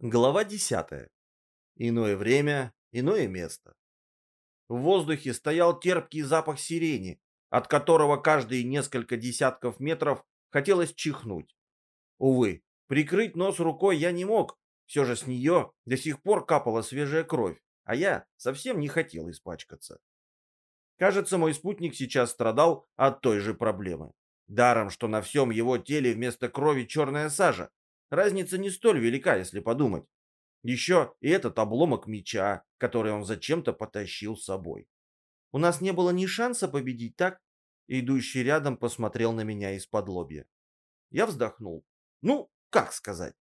Глава 10. Иное время, иное место. В воздухе стоял терпкий запах сирени, от которого каждые несколько десятков метров хотелось чихнуть. Увы, прикрыть нос рукой я не мог, все же с нее до сих пор капала свежая кровь, а я совсем не хотел испачкаться. Кажется, мой спутник сейчас страдал от той же проблемы. Даром, что на всем его теле вместо крови черная сажа, Разница не столь велика, если подумать. Еще и этот обломок меча, который он зачем-то потащил с собой. У нас не было ни шанса победить, так? Идущий рядом посмотрел на меня из-под лобья. Я вздохнул. Ну, как сказать?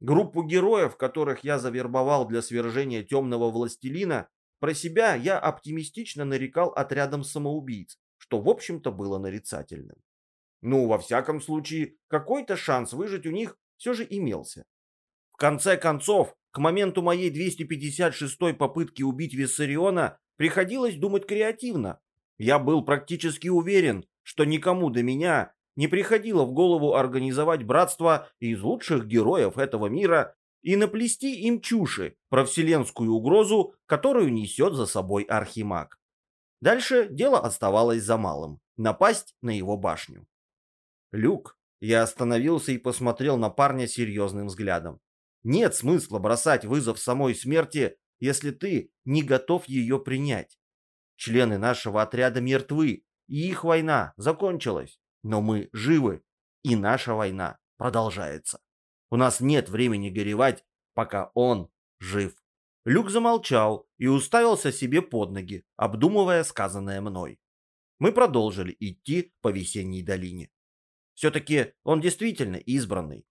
Группу героев, которых я завербовал для свержения темного властелина, про себя я оптимистично нарекал отрядом самоубийц, что в общем-то было нарицательным. Ну, во всяком случае, какой-то шанс выжить у них все же имелся. В конце концов, к моменту моей 256-й попытки убить Виссариона приходилось думать креативно. Я был практически уверен, что никому до меня не приходило в голову организовать братство из лучших героев этого мира и наплести им чуши про вселенскую угрозу, которую несет за собой Архимаг. Дальше дело оставалось за малым – напасть на его башню. Люк, я остановился и посмотрел на парня серьезным взглядом. Нет смысла бросать вызов самой смерти, если ты не готов ее принять. Члены нашего отряда мертвы, и их война закончилась. Но мы живы, и наша война продолжается. У нас нет времени горевать, пока он жив. Люк замолчал и уставился себе под ноги, обдумывая сказанное мной. Мы продолжили идти по весенней долине. Все-таки он действительно избранный.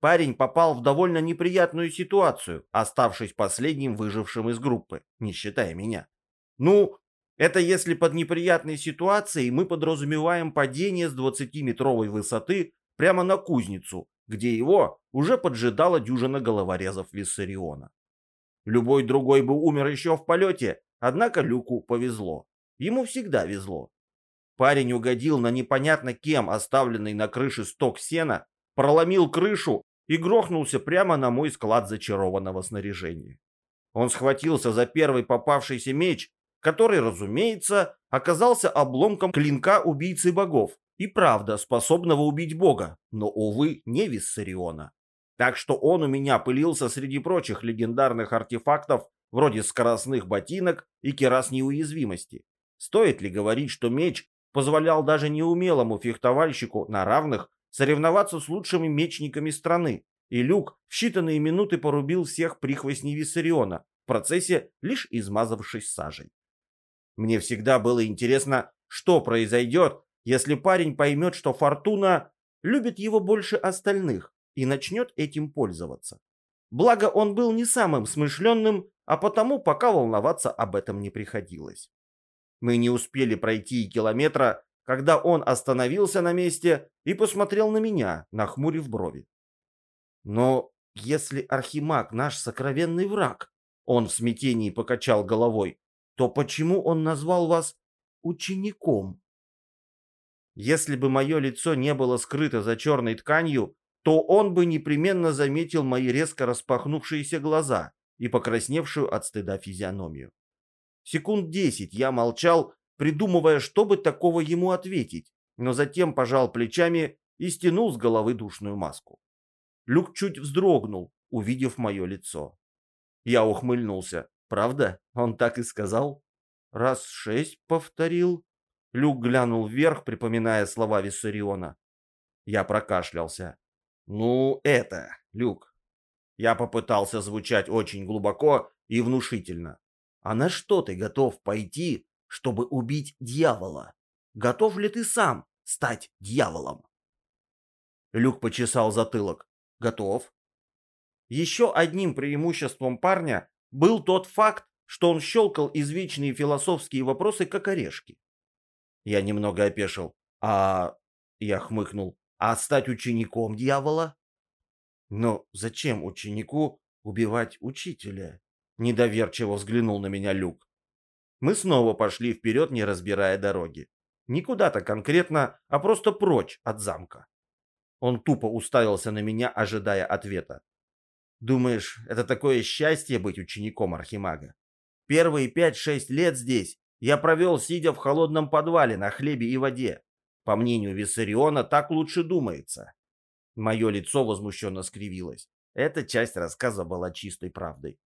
Парень попал в довольно неприятную ситуацию, оставшись последним выжившим из группы, не считая меня. Ну, это если под неприятной ситуацией мы подразумеваем падение с 20-метровой высоты прямо на кузницу, где его уже поджидала дюжина головорезов Виссариона. Любой другой бы умер еще в полете, однако Люку повезло. Ему всегда везло. Парень угодил на непонятно кем оставленный на крыше сток сена, проломил крышу и грохнулся прямо на мой склад зачарованного снаряжения. Он схватился за первый попавшийся меч, который, разумеется, оказался обломком клинка убийцы богов и правда способного убить бога, но, увы, не Виссариона. Так что он у меня пылился среди прочих легендарных артефактов, вроде скоростных ботинок и керас неуязвимости. Стоит ли говорить, что меч позволял даже неумелому фехтовальщику на равных соревноваться с лучшими мечниками страны, и Люк в считанные минуты порубил всех прихвостней Виссариона, в процессе лишь измазавшись сажей. Мне всегда было интересно, что произойдет, если парень поймет, что Фортуна любит его больше остальных и начнет этим пользоваться. Благо он был не самым смышленным, а потому пока волноваться об этом не приходилось. Мы не успели пройти и километра, когда он остановился на месте и посмотрел на меня, нахмурив брови. Но если Архимаг наш сокровенный враг, он в смятении покачал головой, то почему он назвал вас учеником? Если бы мое лицо не было скрыто за черной тканью, то он бы непременно заметил мои резко распахнувшиеся глаза и покрасневшую от стыда физиономию. Секунд десять я молчал, придумывая, что бы такого ему ответить, но затем пожал плечами и стянул с головы душную маску. Люк чуть вздрогнул, увидев мое лицо. Я ухмыльнулся. Правда? Он так и сказал? Раз шесть повторил. Люк глянул вверх, припоминая слова Виссариона. Я прокашлялся. Ну, это, Люк. Я попытался звучать очень глубоко и внушительно. А на что ты готов пойти, чтобы убить дьявола? Готов ли ты сам стать дьяволом? Люк почесал затылок. Готов. Еще одним преимуществом парня был тот факт, что он щелкал извечные философские вопросы как орешки. Я немного опешил. А... Я хмыкнул. А стать учеником дьявола? Но зачем ученику убивать учителя? Недоверчиво взглянул на меня Люк. Мы снова пошли вперед, не разбирая дороги. Не куда-то конкретно, а просто прочь от замка. Он тупо уставился на меня, ожидая ответа. Думаешь, это такое счастье быть учеником Архимага? Первые пять-шесть лет здесь я провел, сидя в холодном подвале на хлебе и воде. По мнению Виссариона, так лучше думается. Мое лицо возмущенно скривилось. Эта часть рассказа была чистой правдой.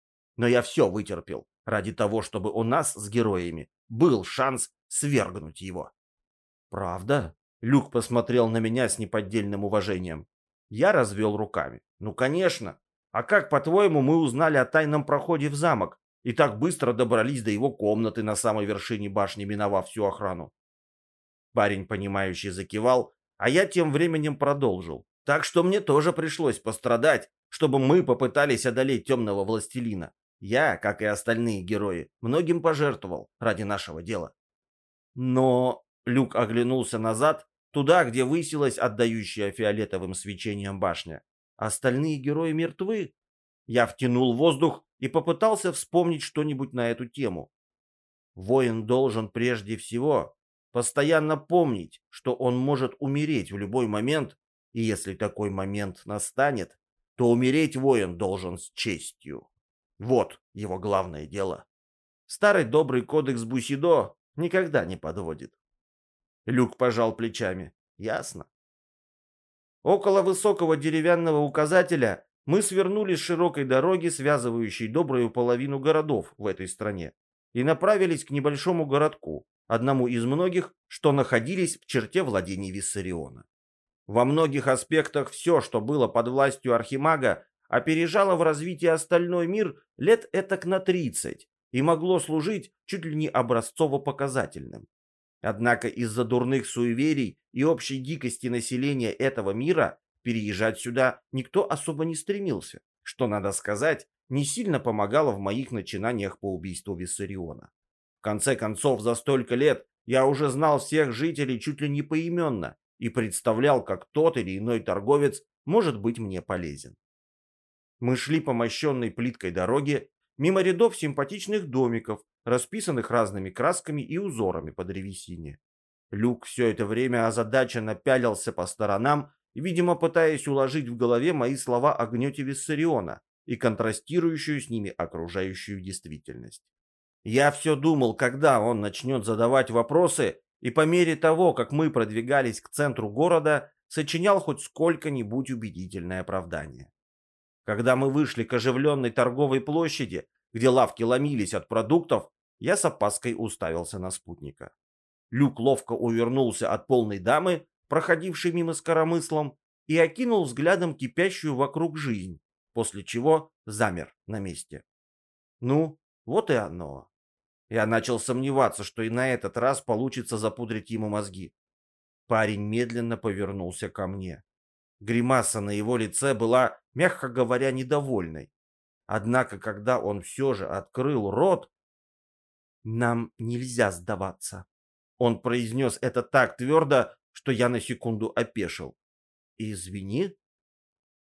Но я все вытерпел ради того, чтобы у нас с героями был шанс свергнуть его. «Правда?» Люк посмотрел на меня с неподдельным уважением. Я развел руками. «Ну, конечно. А как, по-твоему, мы узнали о тайном проходе в замок и так быстро добрались до его комнаты на самой вершине башни, миновав всю охрану?» Парень, понимающий, закивал, а я тем временем продолжил. «Так что мне тоже пришлось пострадать, чтобы мы попытались одолеть темного властелина. Я, как и остальные герои, многим пожертвовал ради нашего дела». Но Люк оглянулся назад, туда, где высилась отдающая фиолетовым свечением башня. Остальные герои мертвы. Я втянул воздух и попытался вспомнить что-нибудь на эту тему. Воин должен прежде всего постоянно помнить, что он может умереть в любой момент, и если такой момент настанет, то умереть воин должен с честью. Вот его главное дело. Старый добрый кодекс Бусидо никогда не подводит. Люк пожал плечами. Ясно. Около высокого деревянного указателя мы свернули с широкой дороги, связывающей добрую половину городов в этой стране, и направились к небольшому городку, одному из многих, что находились в черте владений Виссариона. Во многих аспектах все, что было под властью Архимага, опережало в развитии остальной мир лет этак на 30 и могло служить чуть ли не образцово-показательным. Однако из-за дурных суеверий и общей дикости населения этого мира переезжать сюда никто особо не стремился, что, надо сказать, не сильно помогало в моих начинаниях по убийству Виссариона. В конце концов, за столько лет я уже знал всех жителей чуть ли не поименно и представлял, как тот или иной торговец может быть мне полезен. Мы шли по мощенной плиткой дороге, мимо рядов симпатичных домиков, расписанных разными красками и узорами по древесине. Люк все это время озадаченно пялился по сторонам, видимо, пытаясь уложить в голове мои слова о гнете Виссариона и контрастирующую с ними окружающую действительность. Я все думал, когда он начнет задавать вопросы, и по мере того, как мы продвигались к центру города, сочинял хоть сколько-нибудь убедительное оправдание. Когда мы вышли к оживленной торговой площади, где лавки ломились от продуктов, я с опаской уставился на спутника. Люк ловко увернулся от полной дамы, проходившей мимо с коромыслом, и окинул взглядом кипящую вокруг жизнь, после чего замер на месте. Ну, вот и оно. Я начал сомневаться, что и на этот раз получится запудрить ему мозги. Парень медленно повернулся ко мне. Гримаса на его лице была, мягко говоря, недовольной. Однако, когда он все же открыл рот, «Нам нельзя сдаваться». Он произнес это так твердо, что я на секунду опешил. «Извини?»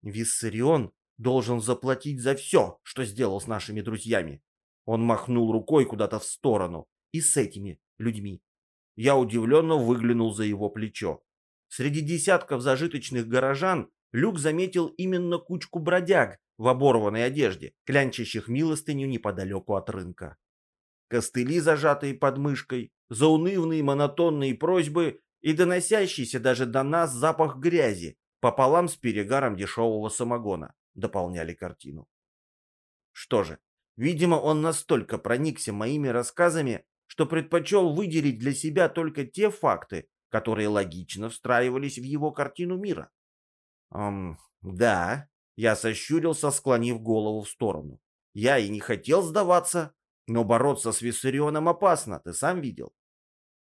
«Виссарион должен заплатить за все, что сделал с нашими друзьями». Он махнул рукой куда-то в сторону. «И с этими людьми». Я удивленно выглянул за его плечо. Среди десятков зажиточных горожан Люк заметил именно кучку бродяг, в оборванной одежде, клянчащих милостыню неподалеку от рынка. Костыли, зажатые под мышкой, заунывные монотонные просьбы и доносящийся даже до нас запах грязи пополам с перегаром дешевого самогона дополняли картину. Что же, видимо, он настолько проникся моими рассказами, что предпочел выделить для себя только те факты, которые логично встраивались в его картину мира. Эм, да, я сощурился, склонив голову в сторону. Я и не хотел сдаваться, но бороться с Виссарионом опасно, ты сам видел.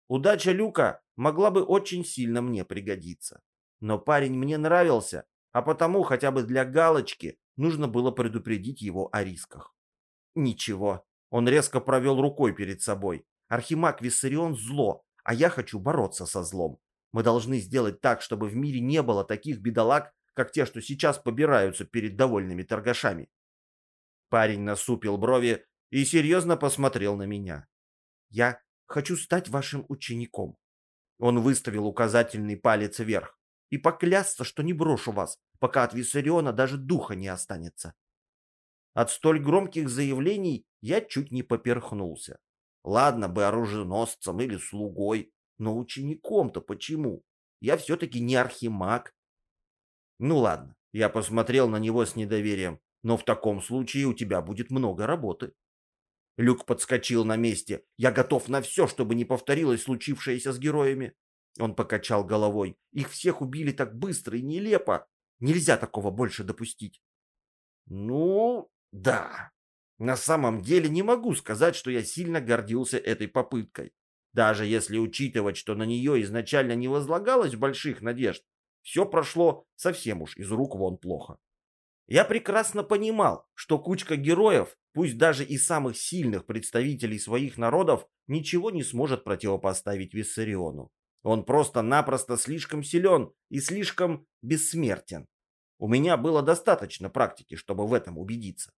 Удача Люка могла бы очень сильно мне пригодиться. Но парень мне нравился, а потому хотя бы для галочки нужно было предупредить его о рисках. Ничего, он резко провел рукой перед собой. Архимаг Виссарион зло, а я хочу бороться со злом. Мы должны сделать так, чтобы в мире не было таких бедолаг, как те, что сейчас побираются перед довольными торгашами. Парень насупил брови и серьезно посмотрел на меня. «Я хочу стать вашим учеником». Он выставил указательный палец вверх. «И поклясться, что не брошу вас, пока от Виссариона даже духа не останется. От столь громких заявлений я чуть не поперхнулся. Ладно бы оруженосцем или слугой, но учеником-то почему? Я все-таки не архимаг. Ну ладно, я посмотрел на него с недоверием, но в таком случае у тебя будет много работы. Люк подскочил на месте. Я готов на все, чтобы не повторилось случившееся с героями. Он покачал головой. Их всех убили так быстро и нелепо. Нельзя такого больше допустить. Ну, да. На самом деле не могу сказать, что я сильно гордился этой попыткой. Даже если учитывать, что на нее изначально не возлагалось больших надежд, все прошло совсем уж из рук вон плохо. Я прекрасно понимал, что кучка героев, пусть даже и самых сильных представителей своих народов, ничего не сможет противопоставить Виссариону. Он просто-напросто слишком силен и слишком бессмертен. У меня было достаточно практики, чтобы в этом убедиться.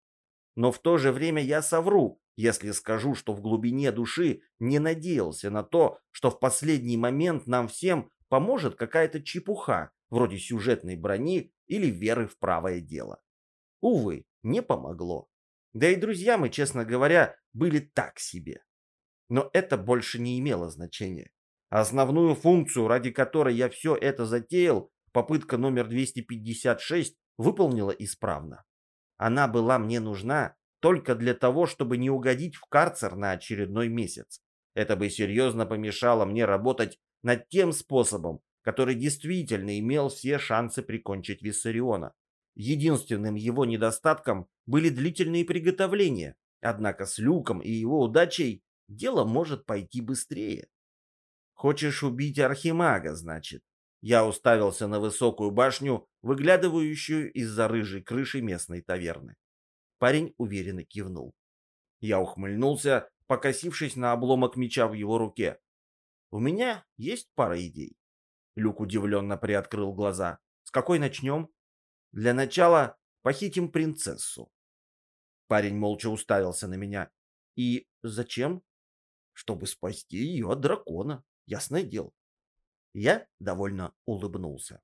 Но в то же время я совру, если скажу, что в глубине души не надеялся на то, что в последний момент нам всем поможет какая-то чепуха, вроде сюжетной брони или веры в правое дело. Увы, не помогло. Да и друзья мы, честно говоря, были так себе. Но это больше не имело значения. Основную функцию, ради которой я все это затеял, попытка номер 256, выполнила исправно. Она была мне нужна только для того, чтобы не угодить в карцер на очередной месяц. Это бы серьезно помешало мне работать над тем способом, который действительно имел все шансы прикончить Виссариона. Единственным его недостатком были длительные приготовления, однако с Люком и его удачей дело может пойти быстрее. «Хочешь убить Архимага, значит?» Я уставился на высокую башню, выглядывающую из-за рыжей крыши местной таверны. Парень уверенно кивнул. Я ухмыльнулся, покосившись на обломок меча в его руке. «У меня есть пара идей». Люк удивленно приоткрыл глаза. «С какой начнем?» «Для начала похитим принцессу». Парень молча уставился на меня. «И зачем?» «Чтобы спасти ее от дракона, ясное дело». Я довольно улыбнулся.